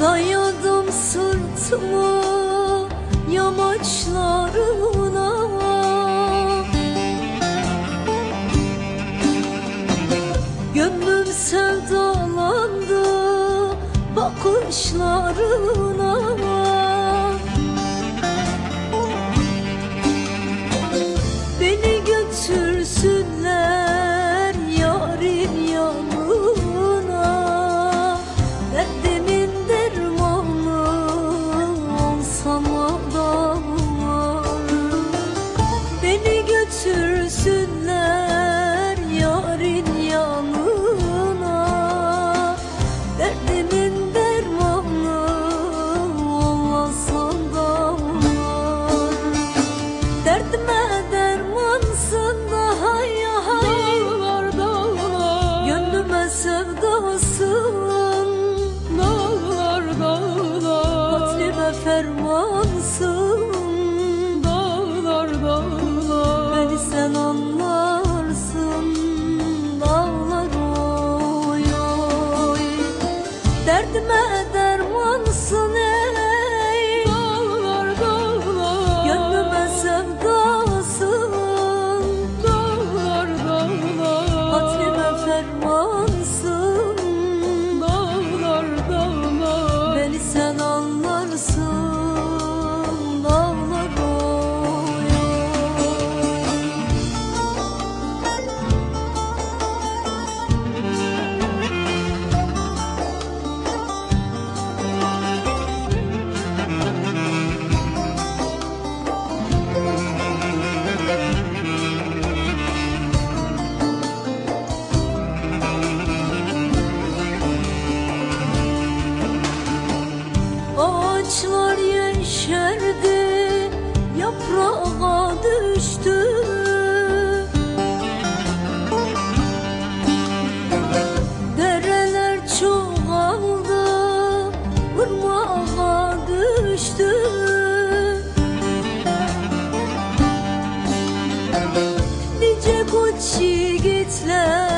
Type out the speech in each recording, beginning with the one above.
Dayadım sırtımı yamaçlarına. Gönlüm sevdalandı bakışlarına. Düştü. Dereler çoğaldı, ırmağa düştü. Nice koç yiğitler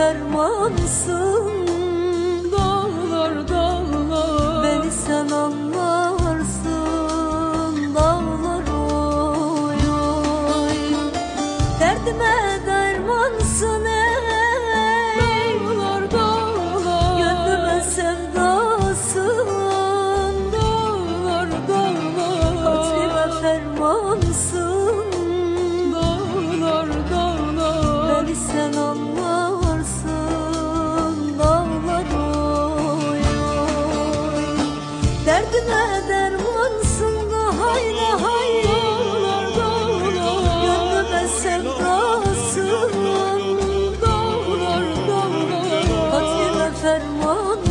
fermansız Aman